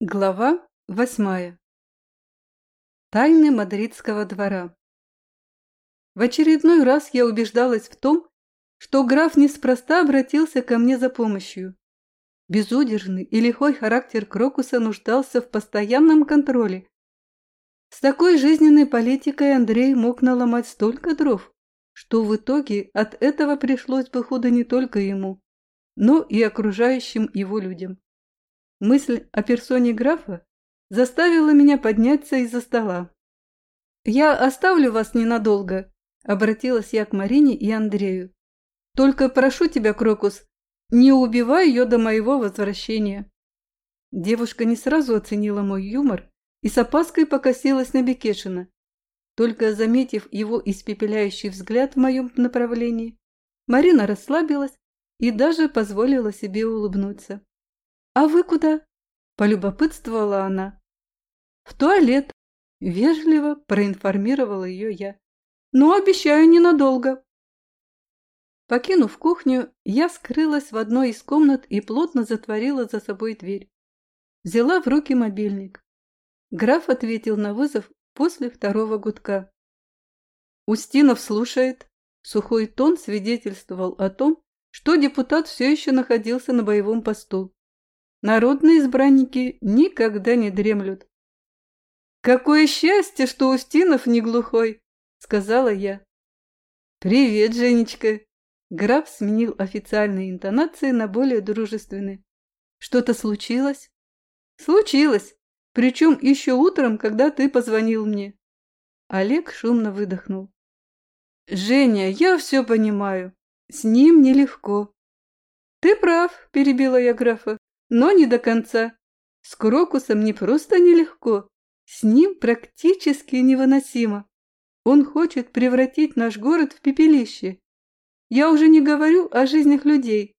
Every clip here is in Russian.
Глава восьмая. Тайны мадридского двора. В очередной раз я убеждалась в том, что граф неспроста обратился ко мне за помощью. Безудержный и лихой характер Крокуса нуждался в постоянном контроле. С такой жизненной политикой Андрей мог наломать столько дров, что в итоге от этого пришлось бы худо не только ему, но и окружающим его людям. Мысль о персоне графа заставила меня подняться из-за стола. «Я оставлю вас ненадолго», — обратилась я к Марине и Андрею. «Только прошу тебя, Крокус, не убивай ее до моего возвращения». Девушка не сразу оценила мой юмор и с опаской покосилась на Бекешина. Только заметив его испепеляющий взгляд в моем направлении, Марина расслабилась и даже позволила себе улыбнуться. «А вы куда?» – полюбопытствовала она. «В туалет», – вежливо проинформировала ее я. «Но обещаю ненадолго». Покинув кухню, я скрылась в одной из комнат и плотно затворила за собой дверь. Взяла в руки мобильник. Граф ответил на вызов после второго гудка. Устинов слушает. Сухой тон свидетельствовал о том, что депутат все еще находился на боевом посту. Народные избранники никогда не дремлют. «Какое счастье, что Устинов не глухой!» — сказала я. «Привет, Женечка!» Граф сменил официальные интонации на более дружественные. «Что-то случилось?» «Случилось, причем еще утром, когда ты позвонил мне». Олег шумно выдохнул. «Женя, я все понимаю. С ним нелегко». «Ты прав», — перебила я графа но не до конца. С Крокусом не просто нелегко, с ним практически невыносимо. Он хочет превратить наш город в пепелище. Я уже не говорю о жизнях людей.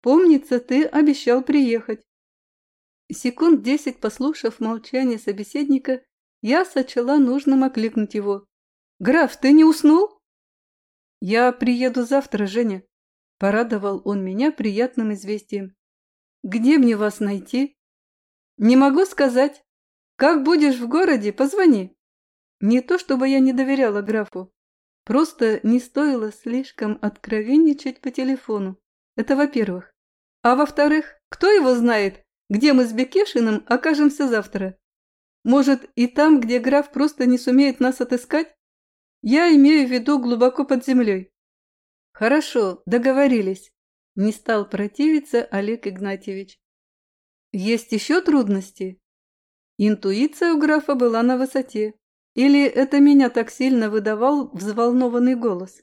Помнится, ты обещал приехать. Секунд десять послушав молчание собеседника, я сочла нужным окликнуть его. «Граф, ты не уснул?» «Я приеду завтра, Женя», – порадовал он меня приятным известием. Где мне вас найти? Не могу сказать. Как будешь в городе, позвони. Не то, чтобы я не доверяла графу. Просто не стоило слишком откровенничать по телефону. Это во-первых. А во-вторых, кто его знает, где мы с Бекешиным окажемся завтра? Может, и там, где граф просто не сумеет нас отыскать? Я имею в виду глубоко под землей. Хорошо, договорились. Не стал противиться Олег Игнатьевич. Есть еще трудности? Интуиция у графа была на высоте. Или это меня так сильно выдавал взволнованный голос?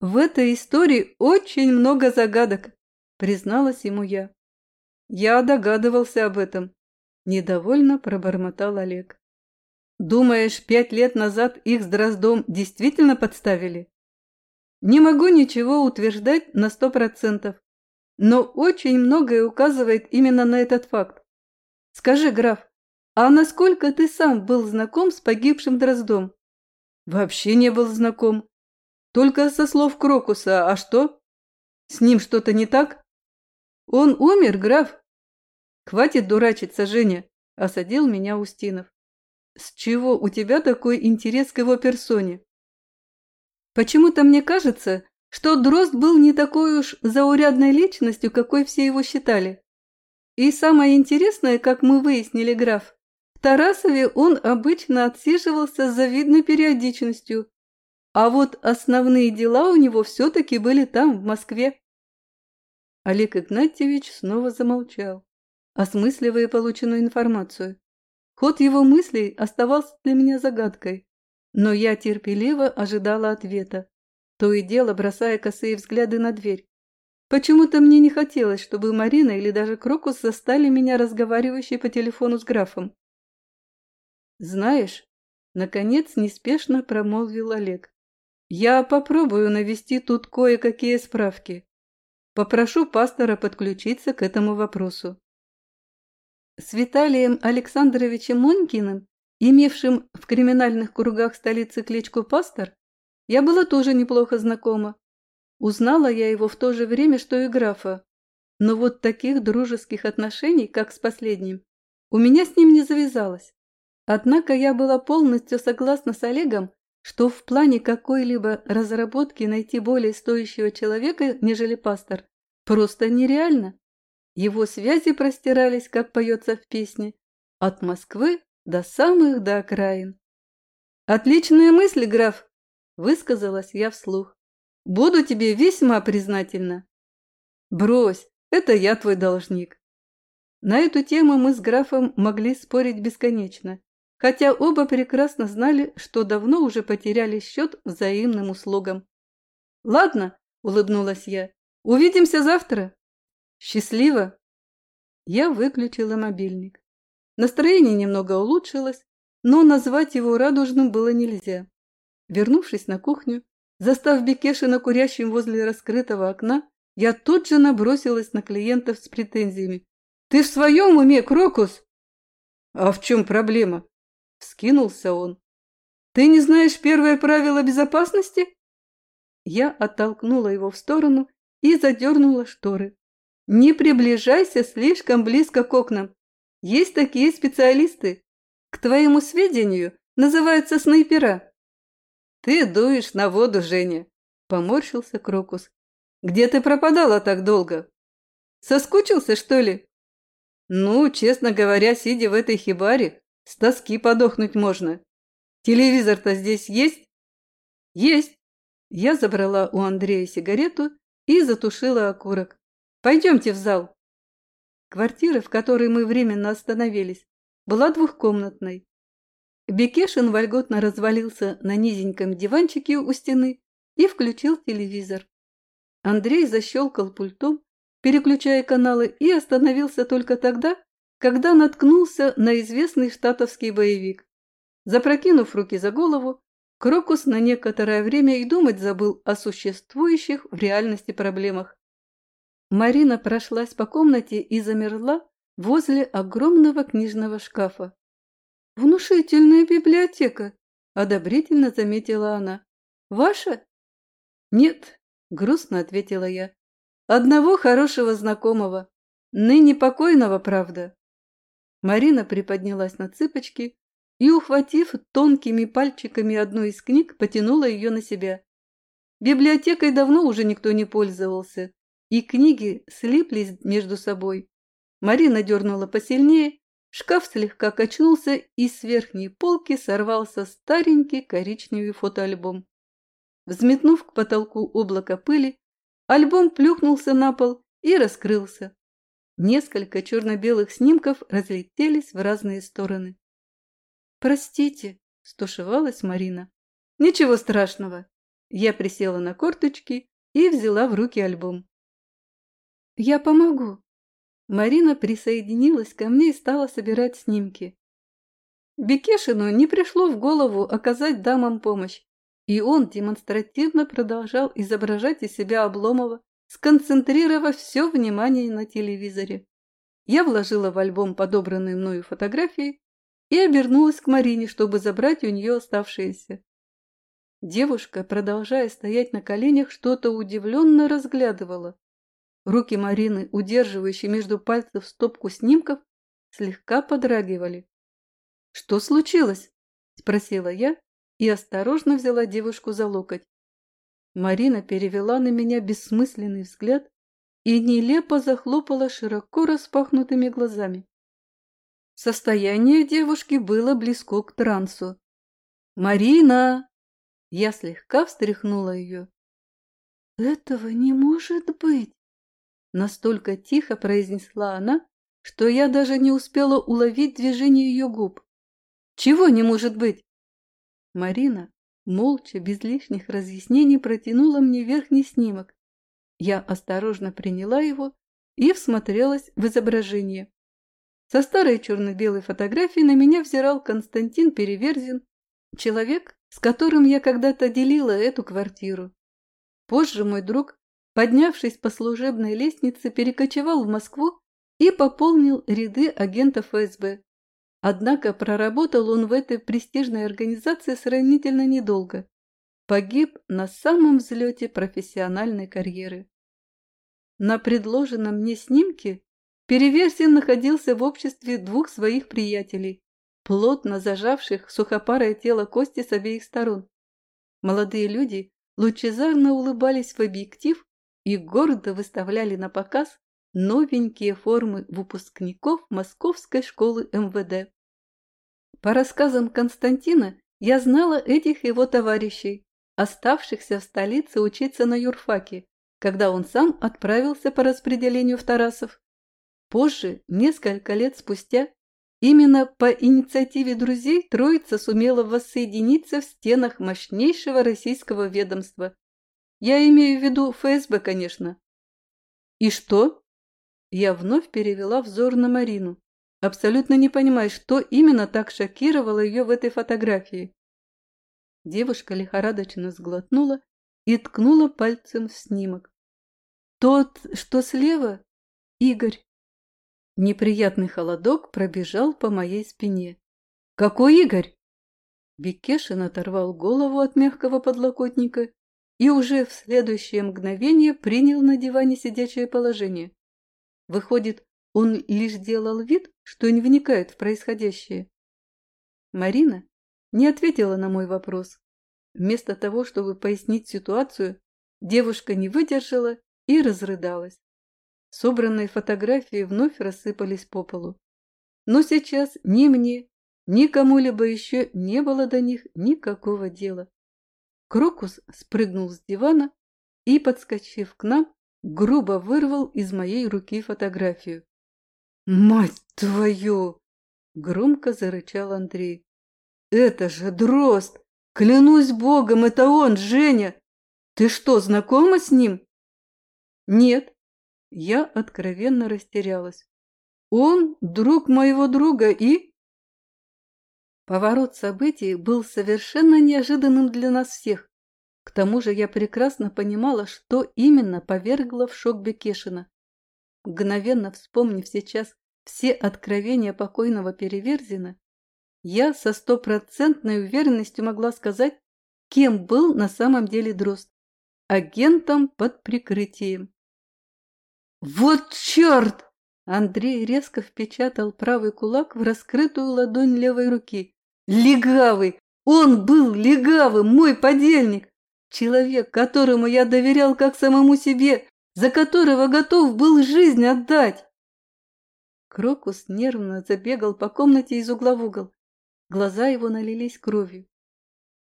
В этой истории очень много загадок, призналась ему я. Я догадывался об этом. Недовольно пробормотал Олег. Думаешь, пять лет назад их с Дроздом действительно подставили? Не могу ничего утверждать на сто процентов, но очень многое указывает именно на этот факт. Скажи, граф, а насколько ты сам был знаком с погибшим Дроздом? Вообще не был знаком. Только со слов Крокуса, а что? С ним что-то не так? Он умер, граф? Хватит дурачиться, Женя, осадил меня Устинов. С чего у тебя такой интерес к его персоне? Почему-то мне кажется, что Дрозд был не такой уж заурядной личностью, какой все его считали. И самое интересное, как мы выяснили, граф, в Тарасове он обычно отсиживался с завидной периодичностью, а вот основные дела у него все-таки были там, в Москве. Олег Игнатьевич снова замолчал, осмысливая полученную информацию. Ход его мыслей оставался для меня загадкой. Но я терпеливо ожидала ответа, то и дело бросая косые взгляды на дверь. Почему-то мне не хотелось, чтобы Марина или даже Крокус застали меня разговаривающей по телефону с графом. «Знаешь», — наконец неспешно промолвил Олег, «я попробую навести тут кое-какие справки. Попрошу пастора подключиться к этому вопросу». С Виталием Александровичем Монькиным имевшим в криминальных кругах столицы кличку Пастор, я была тоже неплохо знакома. Узнала я его в то же время, что и графа. Но вот таких дружеских отношений, как с последним, у меня с ним не завязалось. Однако я была полностью согласна с Олегом, что в плане какой-либо разработки найти более стоящего человека, нежели пастор, просто нереально. Его связи простирались, как поется в песне, от Москвы до самых до окраин. «Отличная мысль, граф!» – высказалась я вслух. «Буду тебе весьма признательна». «Брось, это я твой должник». На эту тему мы с графом могли спорить бесконечно, хотя оба прекрасно знали, что давно уже потеряли счет взаимным услугам. «Ладно», – улыбнулась я, – «увидимся завтра». «Счастливо!» Я выключила мобильник. Настроение немного улучшилось, но назвать его радужным было нельзя. Вернувшись на кухню, застав Бекешина курящим возле раскрытого окна, я тут же набросилась на клиентов с претензиями. «Ты в своем уме, Крокус?» «А в чем проблема?» – вскинулся он. «Ты не знаешь первое правило безопасности?» Я оттолкнула его в сторону и задернула шторы. «Не приближайся слишком близко к окнам. Есть такие специалисты. К твоему сведению, называются снайпера. Ты дуешь на воду, Женя, поморщился Крокус. Где ты пропадала так долго? Соскучился, что ли? Ну, честно говоря, сидя в этой хибаре, с тоски подохнуть можно. Телевизор-то здесь есть? Есть. Я забрала у Андрея сигарету и затушила окурок. Пойдемте в зал. Квартира, в которой мы временно остановились, была двухкомнатной. Бекешин вольготно развалился на низеньком диванчике у стены и включил телевизор. Андрей защелкал пультом, переключая каналы, и остановился только тогда, когда наткнулся на известный штатовский боевик. Запрокинув руки за голову, Крокус на некоторое время и думать забыл о существующих в реальности проблемах. Марина прошлась по комнате и замерла, возле огромного книжного шкафа. «Внушительная библиотека!» – одобрительно заметила она. «Ваша?» «Нет», – грустно ответила я. «Одного хорошего знакомого. Ныне покойного, правда». Марина приподнялась на цыпочки и, ухватив тонкими пальчиками одну из книг, потянула ее на себя. Библиотекой давно уже никто не пользовался, и книги слиплись между собой. Марина дернула посильнее, шкаф слегка качнулся, и с верхней полки сорвался старенький коричневый фотоальбом. Взметнув к потолку облако пыли, альбом плюхнулся на пол и раскрылся. Несколько черно-белых снимков разлетелись в разные стороны. «Простите», – стушевалась Марина. «Ничего страшного». Я присела на корточки и взяла в руки альбом. «Я помогу», Марина присоединилась ко мне и стала собирать снимки. Бекешину не пришло в голову оказать дамам помощь, и он демонстративно продолжал изображать из себя Обломова, сконцентрировав все внимание на телевизоре. Я вложила в альбом подобранные мною фотографии и обернулась к Марине, чтобы забрать у нее оставшиеся. Девушка, продолжая стоять на коленях, что-то удивленно разглядывала. Руки Марины, удерживающие между пальцев стопку снимков, слегка подрагивали. «Что случилось?» – спросила я и осторожно взяла девушку за локоть. Марина перевела на меня бессмысленный взгляд и нелепо захлопала широко распахнутыми глазами. Состояние девушки было близко к трансу. «Марина!» Я слегка встряхнула ее. «Этого не может быть!» Настолько тихо произнесла она, что я даже не успела уловить движение ее губ. «Чего не может быть?» Марина, молча, без лишних разъяснений, протянула мне верхний снимок. Я осторожно приняла его и всмотрелась в изображение. Со старой черно-белой фотографии на меня взирал Константин Переверзин, человек, с которым я когда-то делила эту квартиру. Позже мой друг поднявшись по служебной лестнице, перекочевал в Москву и пополнил ряды агентов ФСБ. Однако проработал он в этой престижной организации сравнительно недолго. Погиб на самом взлете профессиональной карьеры. На предложенном мне снимке Переверзин находился в обществе двух своих приятелей, плотно зажавших сухопарое тело Кости с обеих сторон. Молодые люди лучезарно улыбались в объектив и гордо выставляли на показ новенькие формы выпускников Московской школы МВД. По рассказам Константина, я знала этих его товарищей, оставшихся в столице учиться на юрфаке, когда он сам отправился по распределению в Тарасов. Позже, несколько лет спустя, именно по инициативе друзей троица сумела воссоединиться в стенах мощнейшего российского ведомства. Я имею в виду ФСБ, конечно. И что? Я вновь перевела взор на Марину, абсолютно не понимая, что именно так шокировало ее в этой фотографии. Девушка лихорадочно сглотнула и ткнула пальцем в снимок. «Тот, что слева? Игорь!» Неприятный холодок пробежал по моей спине. «Какой Игорь?» Бекешин оторвал голову от мягкого подлокотника и уже в следующее мгновение принял на диване сидячее положение. Выходит, он лишь делал вид, что не вникает в происходящее. Марина не ответила на мой вопрос. Вместо того, чтобы пояснить ситуацию, девушка не выдержала и разрыдалась. Собранные фотографии вновь рассыпались по полу. Но сейчас ни мне, ни кому-либо еще не было до них никакого дела. Крокус спрыгнул с дивана и, подскочив к нам, грубо вырвал из моей руки фотографию. «Мать твою!» – громко зарычал Андрей. «Это же Дрозд! Клянусь богом, это он, Женя! Ты что, знакома с ним?» «Нет», я откровенно растерялась. Он друг моего друга и... Поворот событий был совершенно неожиданным для нас всех. К тому же я прекрасно понимала, что именно повергло в шок Бекешина. Мгновенно вспомнив сейчас все откровения покойного Переверзина, я со стопроцентной уверенностью могла сказать, кем был на самом деле Дрозд. Агентом под прикрытием. «Вот черт!» Андрей резко впечатал правый кулак в раскрытую ладонь левой руки. «Легавый! Он был легавым, мой подельник! Человек, которому я доверял как самому себе, за которого готов был жизнь отдать!» Крокус нервно забегал по комнате из угла в угол. Глаза его налились кровью.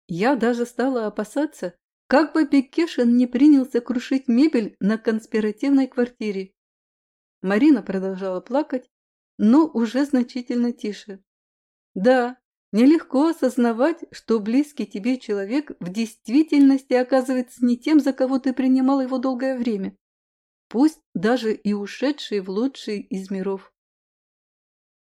Я даже стала опасаться, как бы Бекешин не принялся крушить мебель на конспиративной квартире. Марина продолжала плакать, но уже значительно тише. Да, нелегко осознавать, что близкий тебе человек в действительности оказывается не тем, за кого ты принимал его долгое время, пусть даже и ушедший в лучший из миров.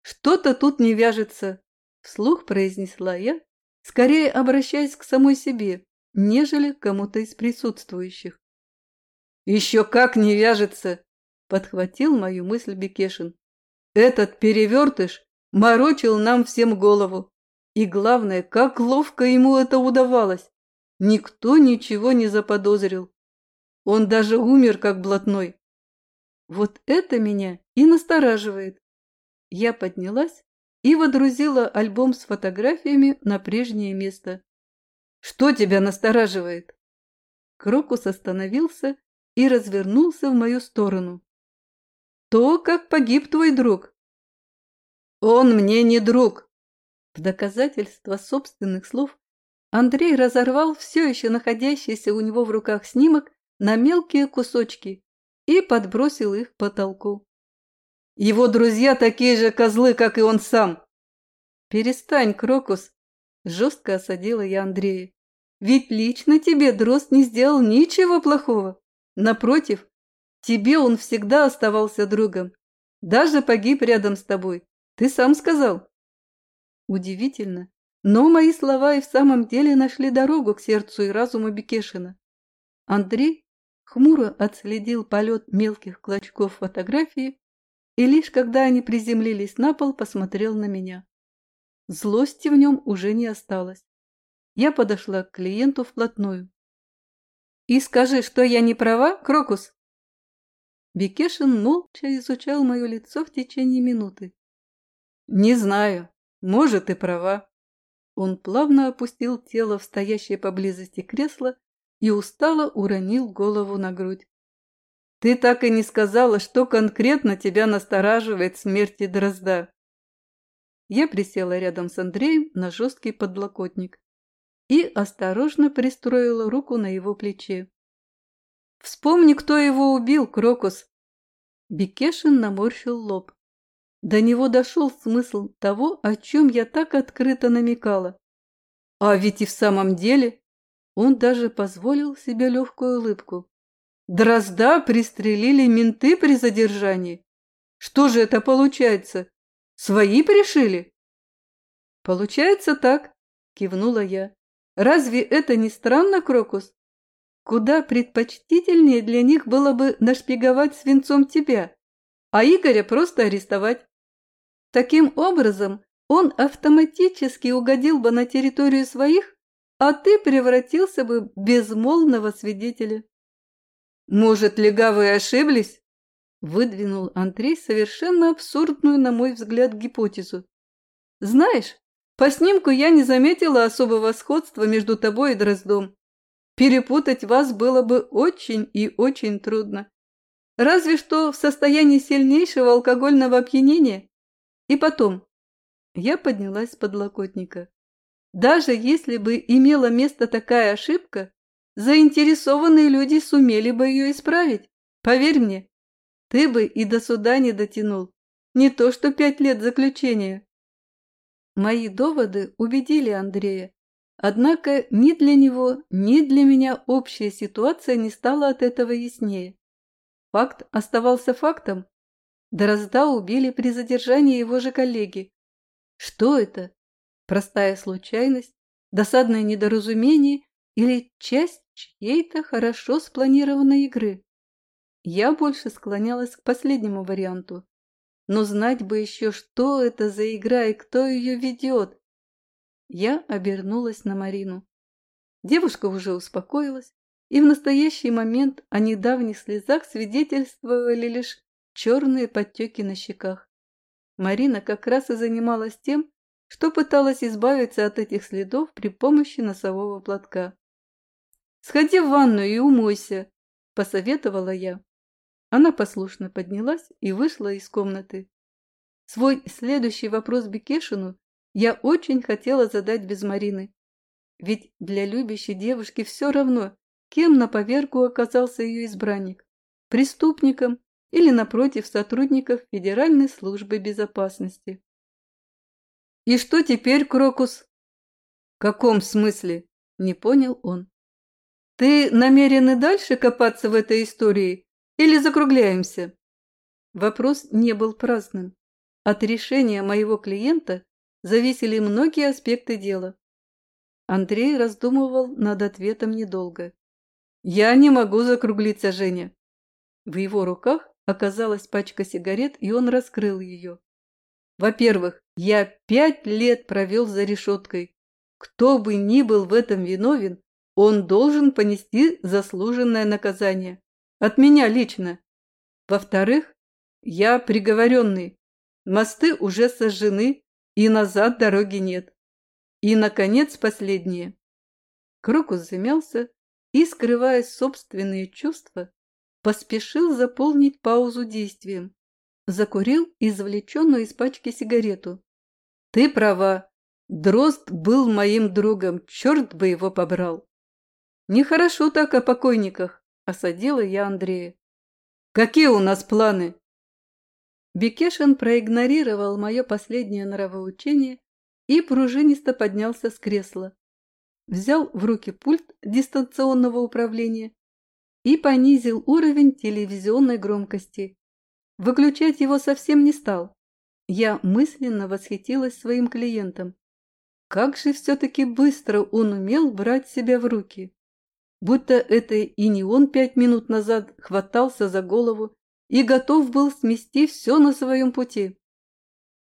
«Что-то тут не вяжется», – вслух произнесла я, скорее обращаясь к самой себе, нежели кому-то из присутствующих. «Еще как не вяжется!» – подхватил мою мысль Бекешин. «Этот перевертыш морочил нам всем голову. И главное, как ловко ему это удавалось. Никто ничего не заподозрил. Он даже умер, как блатной. Вот это меня и настораживает. Я поднялась и водрузила альбом с фотографиями на прежнее место. Что тебя настораживает?» Крокус остановился и развернулся в мою сторону. «То, как погиб твой друг». «Он мне не друг!» В доказательство собственных слов Андрей разорвал все еще находящийся у него в руках снимок на мелкие кусочки и подбросил их к потолку. «Его друзья такие же козлы, как и он сам!» «Перестань, Крокус!» Жестко осадила я Андрея. Ведь лично тебе Дрозд не сделал ничего плохого. Напротив, тебе он всегда оставался другом. Даже погиб рядом с тобой. Ты сам сказал. Удивительно, но мои слова и в самом деле нашли дорогу к сердцу и разуму Бекешина. Андрей хмуро отследил полет мелких клочков фотографии и лишь когда они приземлились на пол, посмотрел на меня. Злости в нем уже не осталось. Я подошла к клиенту вплотную. «И скажи, что я не права, Крокус?» Бекешин молча изучал мое лицо в течение минуты. «Не знаю. Может, и права». Он плавно опустил тело в стоящее поблизости кресло и устало уронил голову на грудь. «Ты так и не сказала, что конкретно тебя настораживает в смерти Дрозда». Я присела рядом с Андреем на жесткий подлокотник и осторожно пристроила руку на его плече. «Вспомни, кто его убил, Крокус!» Бекешин наморщил лоб. До него дошел смысл того, о чем я так открыто намекала. А ведь и в самом деле он даже позволил себе легкую улыбку. Дрозда пристрелили менты при задержании. Что же это получается? Свои пришили? Получается так, кивнула я. Разве это не странно, Крокус? Куда предпочтительнее для них было бы нашпиговать свинцом тебя, а Игоря просто арестовать. Таким образом, он автоматически угодил бы на территорию своих, а ты превратился бы в безмолвного свидетеля. «Может, легавые ошиблись?» – выдвинул Андрей совершенно абсурдную, на мой взгляд, гипотезу. «Знаешь, по снимку я не заметила особого сходства между тобой и Дроздом. Перепутать вас было бы очень и очень трудно. Разве что в состоянии сильнейшего алкогольного опьянения. И потом, я поднялась с подлокотника. Даже если бы имела место такая ошибка, заинтересованные люди сумели бы ее исправить. Поверь мне, ты бы и до суда не дотянул. Не то что пять лет заключения. Мои доводы убедили Андрея. Однако ни для него, ни для меня общая ситуация не стала от этого яснее. Факт оставался фактом. Дрозда убили при задержании его же коллеги. Что это? Простая случайность, досадное недоразумение или часть чьей-то хорошо спланированной игры? Я больше склонялась к последнему варианту. Но знать бы еще, что это за игра и кто ее ведет. Я обернулась на Марину. Девушка уже успокоилась, и в настоящий момент о недавних слезах свидетельствовали лишь черные подтеки на щеках. Марина как раз и занималась тем, что пыталась избавиться от этих следов при помощи носового платка. «Сходи в ванную и умойся», – посоветовала я. Она послушно поднялась и вышла из комнаты. Свой следующий вопрос Бекешину я очень хотела задать без Марины. Ведь для любящей девушки все равно, кем на поверку оказался ее избранник – преступником или, напротив, сотрудников Федеральной службы безопасности. «И что теперь, Крокус?» «В каком смысле?» – не понял он. «Ты намерен и дальше копаться в этой истории или закругляемся?» Вопрос не был праздным. От решения моего клиента зависели многие аспекты дела. Андрей раздумывал над ответом недолго. «Я не могу закруглиться, Женя». В его руках оказалась пачка сигарет, и он раскрыл ее. «Во-первых, я пять лет провел за решеткой. Кто бы ни был в этом виновен, он должен понести заслуженное наказание. От меня лично. Во-вторых, я приговоренный. Мосты уже сожжены, и назад дороги нет. И, наконец, последнее. Крокус замялся и, скрывая собственные чувства, поспешил заполнить паузу действием. Закурил извлеченную из пачки сигарету. «Ты права. Дрозд был моим другом, черт бы его побрал!» «Нехорошо так о покойниках», – осадила я Андрея. «Какие у нас планы?» Бекешин проигнорировал мое последнее нравоучение и пружинисто поднялся с кресла. Взял в руки пульт дистанционного управления и понизил уровень телевизионной громкости. Выключать его совсем не стал. Я мысленно восхитилась своим клиентом. Как же все-таки быстро он умел брать себя в руки. Будто это и не он пять минут назад хватался за голову и готов был смести все на своем пути.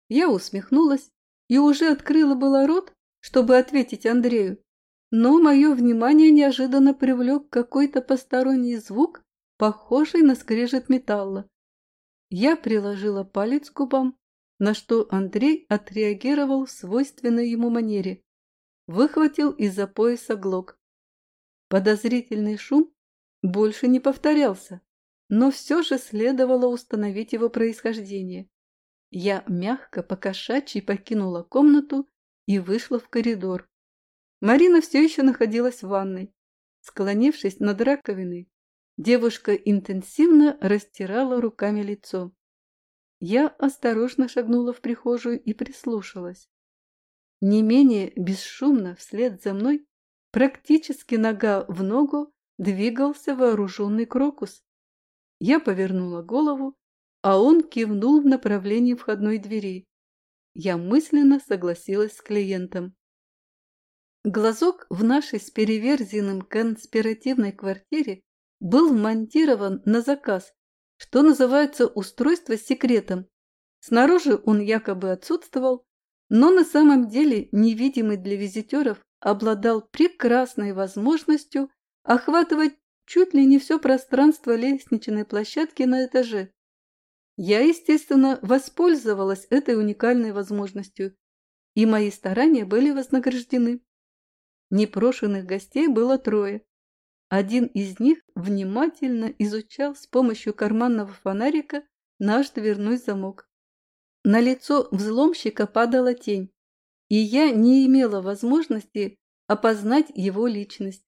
Я усмехнулась и уже открыла было рот, чтобы ответить Андрею, но мое внимание неожиданно привлек какой-то посторонний звук, похожий на скрежет металла. Я приложила палец к губам, на что Андрей отреагировал в свойственной ему манере. Выхватил из-за пояса глок. Подозрительный шум больше не повторялся, но все же следовало установить его происхождение. Я мягко покошачьи покинула комнату и вышла в коридор. Марина все еще находилась в ванной. Склонившись над раковиной, девушка интенсивно растирала руками лицо. Я осторожно шагнула в прихожую и прислушалась. Не менее бесшумно вслед за мной, практически нога в ногу, двигался вооруженный крокус. Я повернула голову, а он кивнул в направлении входной двери. Я мысленно согласилась с клиентом. Глазок в нашей с переверзенным конспиративной квартире был вмонтирован на заказ, что называется устройство с секретом. Снаружи он якобы отсутствовал, но на самом деле невидимый для визитеров обладал прекрасной возможностью охватывать чуть ли не все пространство лестничной площадки на этаже. Я, естественно, воспользовалась этой уникальной возможностью, и мои старания были вознаграждены. Непрошенных гостей было трое. Один из них внимательно изучал с помощью карманного фонарика наш дверной замок. На лицо взломщика падала тень, и я не имела возможности опознать его личность.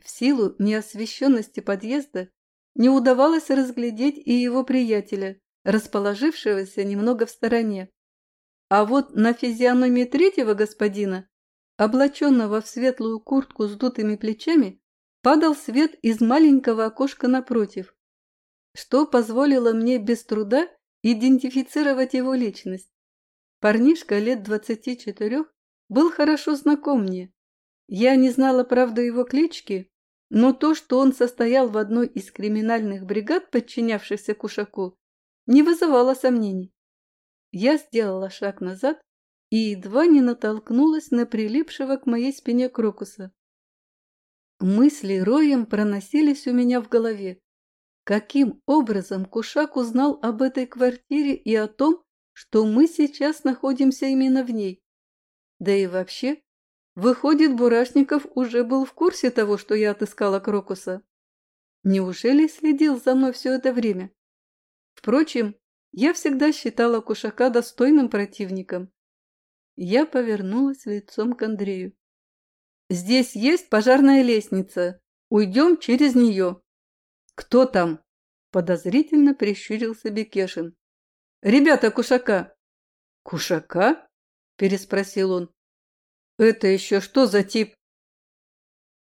В силу неосвещенности подъезда не удавалось разглядеть и его приятеля, расположившегося немного в стороне. А вот на физиономии третьего господина облаченного в светлую куртку с дутыми плечами, падал свет из маленького окошка напротив, что позволило мне без труда идентифицировать его личность. Парнишка лет двадцати четырех был хорошо знаком мне. Я не знала, правда, его клички, но то, что он состоял в одной из криминальных бригад, подчинявшихся Кушаку, не вызывало сомнений. Я сделала шаг назад и едва не натолкнулась на прилипшего к моей спине крокуса. Мысли роем проносились у меня в голове. Каким образом Кушак узнал об этой квартире и о том, что мы сейчас находимся именно в ней? Да и вообще, выходит, Бурашников уже был в курсе того, что я отыскала Крокуса. Неужели следил за мной все это время? Впрочем, я всегда считала Кушака достойным противником я повернулась лицом к Андрею. «Здесь есть пожарная лестница. Уйдем через нее». «Кто там?» – подозрительно прищурился Бекешин. «Ребята Кушака». «Кушака?» – переспросил он. «Это еще что за тип?»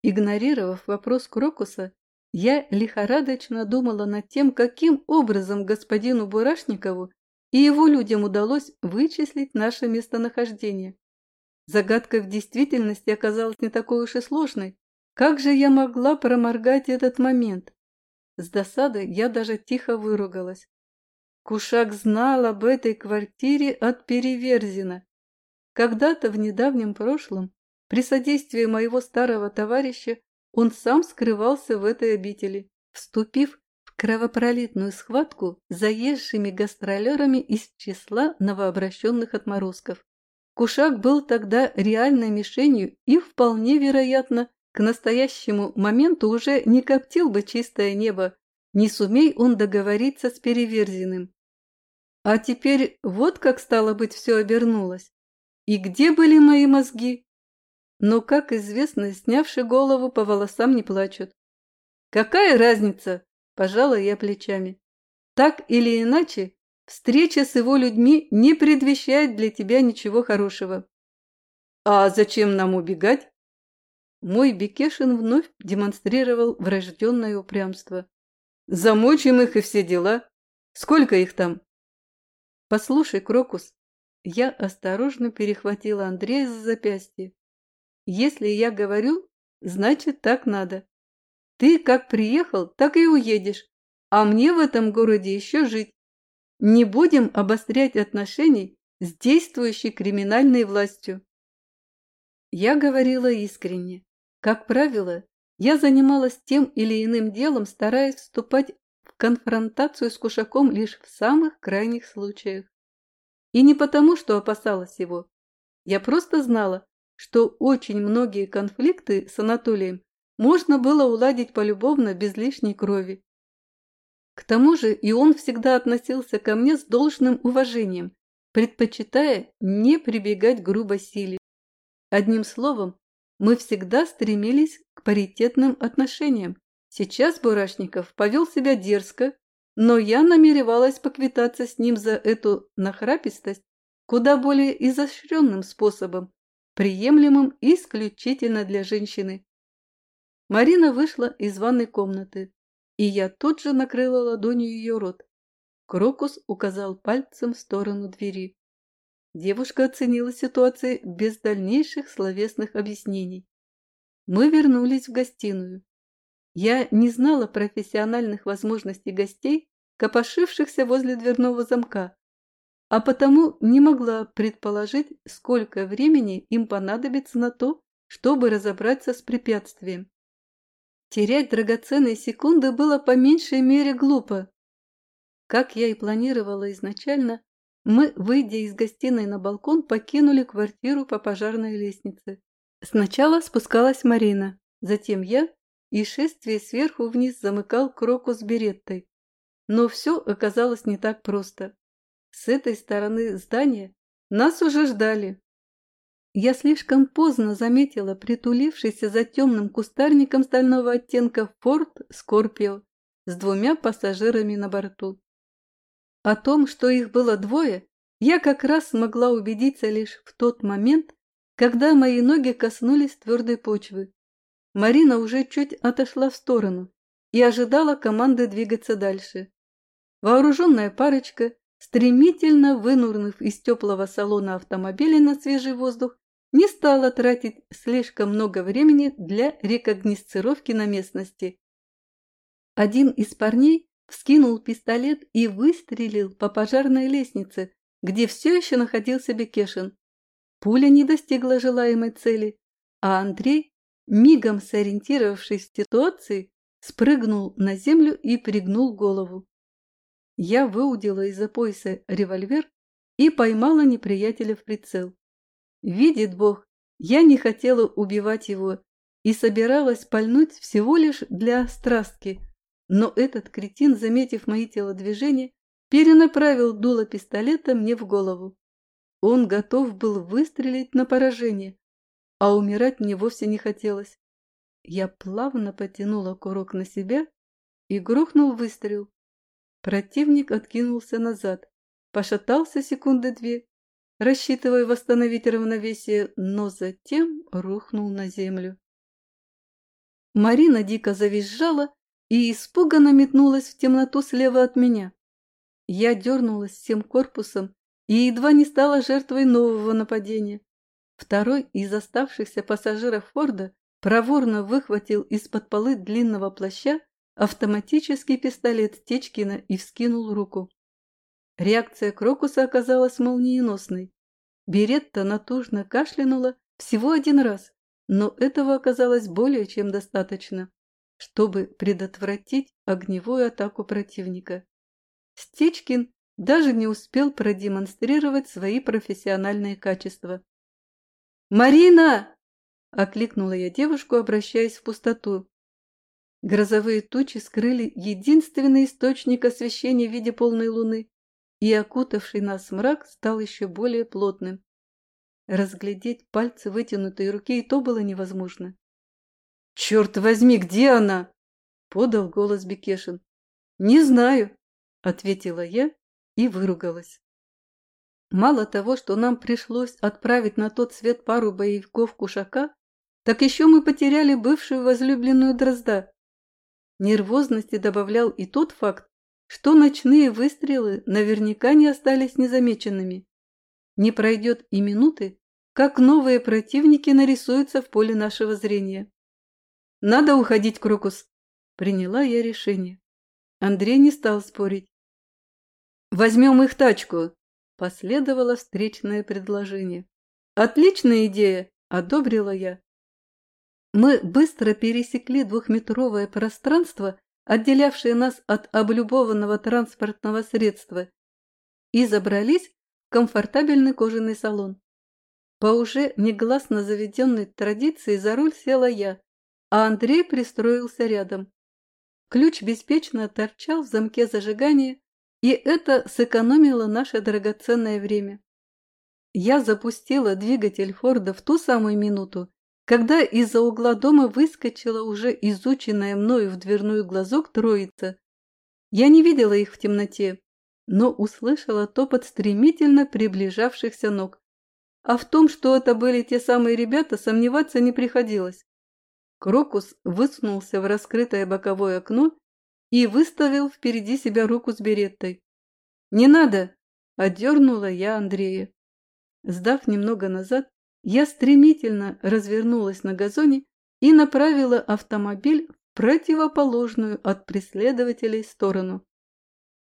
Игнорировав вопрос Крокуса, я лихорадочно думала над тем, каким образом господину Бурашникову и его людям удалось вычислить наше местонахождение. Загадка в действительности оказалась не такой уж и сложной. Как же я могла проморгать этот момент? С досадой я даже тихо выругалась. Кушак знал об этой квартире от Переверзина. Когда-то в недавнем прошлом, при содействии моего старого товарища, он сам скрывался в этой обители, вступив кровопролитную схватку с заезжими гастролерами из числа новообращенных отморозков. Кушак был тогда реальной мишенью и, вполне вероятно, к настоящему моменту уже не коптил бы чистое небо, не сумей он договориться с Переверзиным. А теперь вот как стало быть все обернулось. И где были мои мозги? Но, как известно, снявши голову, по волосам не плачут. Какая разница, Пожала я плечами. Так или иначе, встреча с его людьми не предвещает для тебя ничего хорошего. А зачем нам убегать? Мой Бекешин вновь демонстрировал врожденное упрямство. Замочим их и все дела. Сколько их там? Послушай, Крокус, я осторожно перехватила Андрея за запястье. Если я говорю, значит так надо. Ты как приехал, так и уедешь, а мне в этом городе еще жить. Не будем обострять отношений с действующей криминальной властью. Я говорила искренне. Как правило, Я занималась тем или иным делом, стараясь вступать в конфронтацию с Кушаком лишь в самых крайних случаях. И не потому, что опасалась его. Я просто знала, что очень многие конфликты с Анатолием можно было уладить полюбовно без лишней крови. К тому же и он всегда относился ко мне с должным уважением, предпочитая не прибегать к грубой силе. Одним словом, мы всегда стремились к паритетным отношениям. Сейчас Бурашников повел себя дерзко, но я намеревалась поквитаться с ним за эту нахрапистость куда более изощренным способом, приемлемым исключительно для женщины. Марина вышла из ванной комнаты, и я тут же накрыла ладонью ее рот. Крокус указал пальцем в сторону двери. Девушка оценила ситуацию без дальнейших словесных объяснений. Мы вернулись в гостиную. Я не знала профессиональных возможностей гостей, копошившихся возле дверного замка, а потому не могла предположить, сколько времени им понадобится на то, чтобы разобраться с препятствием. Терять драгоценные секунды было по меньшей мере глупо. Как я и планировала изначально, мы, выйдя из гостиной на балкон, покинули квартиру по пожарной лестнице. Сначала спускалась Марина, затем я, и шествие сверху вниз замыкал Кроку с Береттой. Но все оказалось не так просто. С этой стороны здания нас уже ждали. Я слишком поздно заметила притулившийся за темным кустарником стального оттенка форт Скорпио с двумя пассажирами на борту. О том, что их было двое, я как раз смогла убедиться лишь в тот момент, когда мои ноги коснулись твердой почвы. Марина уже чуть отошла в сторону и ожидала команды двигаться дальше. Вооруженная парочка, стремительно вынурнув из теплого салона автомобиля на свежий воздух, не стала тратить слишком много времени для рекогносцировки на местности. Один из парней вскинул пистолет и выстрелил по пожарной лестнице, где все еще находился Бекешин. Пуля не достигла желаемой цели, а Андрей мигом сориентировавшись в ситуации, спрыгнул на землю и пригнул голову. Я выудила из-за пояса револьвер и поймала неприятеля в прицел. Видит Бог, я не хотела убивать его и собиралась пальнуть всего лишь для страстки, но этот кретин, заметив мои телодвижения, перенаправил дуло пистолета мне в голову. Он готов был выстрелить на поражение, а умирать мне вовсе не хотелось. Я плавно потянула курок на себя и грохнул выстрел. Противник откинулся назад, пошатался секунды две, рассчитывая восстановить равновесие, но затем рухнул на землю. Марина дико завизжала и испуганно метнулась в темноту слева от меня. Я дернулась всем корпусом и едва не стала жертвой нового нападения. Второй из оставшихся пассажиров Форда проворно выхватил из-под полы длинного плаща автоматический пистолет Стечкина и вскинул руку. Реакция Крокуса оказалась молниеносной. Беретта натужно кашлянула всего один раз, но этого оказалось более чем достаточно, чтобы предотвратить огневую атаку противника. Стечкин даже не успел продемонстрировать свои профессиональные качества. «Марина!» – окликнула я девушку, обращаясь в пустоту. Грозовые тучи скрыли единственный источник освещения в виде полной луны, и окутавший нас мрак стал еще более плотным. Разглядеть пальцы вытянутой руки и то было невозможно. «Черт возьми, где она?» – подал голос Бекешин. «Не знаю», – ответила я и выругалась. Мало того, что нам пришлось отправить на тот свет пару боевиков Кушака, так еще мы потеряли бывшую возлюбленную Дрозда. Нервозности добавлял и тот факт, что ночные выстрелы наверняка не остались незамеченными. Не пройдет и минуты, как новые противники нарисуются в поле нашего зрения. «Надо уходить, Крокус!» – приняла я решение. Андрей не стал спорить. «Возьмем их тачку!» Последовало встречное предложение. «Отличная идея!» – одобрила я. Мы быстро пересекли двухметровое пространство, отделявшее нас от облюбованного транспортного средства, и забрались в комфортабельный кожаный салон. По уже негласно заведенной традиции за руль села я, а Андрей пристроился рядом. Ключ беспечно торчал в замке зажигания, и это сэкономило наше драгоценное время. Я запустила двигатель Форда в ту самую минуту, когда из-за угла дома выскочила уже изученная мною в дверной глазок троица. Я не видела их в темноте, но услышала топот стремительно приближавшихся ног. А в том, что это были те самые ребята, сомневаться не приходилось. Крокус высунулся в раскрытое боковое окно и выставил впереди себя руку с береттой. «Не надо!» – отдернула я Андрея. Сдав немного назад, я стремительно развернулась на газоне и направила автомобиль в противоположную от преследователей сторону.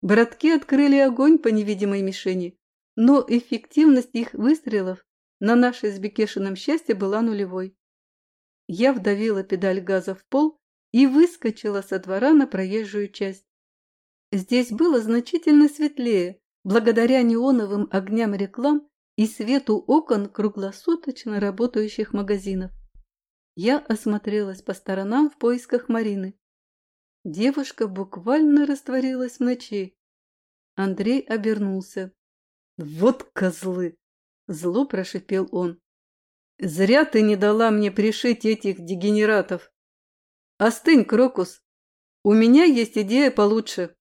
Братки открыли огонь по невидимой мишени, но эффективность их выстрелов на наше с Бекешиным счастье была нулевой. Я вдавила педаль газа в пол и выскочила со двора на проезжую часть. Здесь было значительно светлее, благодаря неоновым огням реклам и свету окон круглосуточно работающих магазинов. Я осмотрелась по сторонам в поисках Марины. Девушка буквально растворилась в ночи. Андрей обернулся. «Вот козлы!» – зло прошипел он. «Зря ты не дала мне пришить этих дегенератов. Остынь, Крокус. У меня есть идея получше».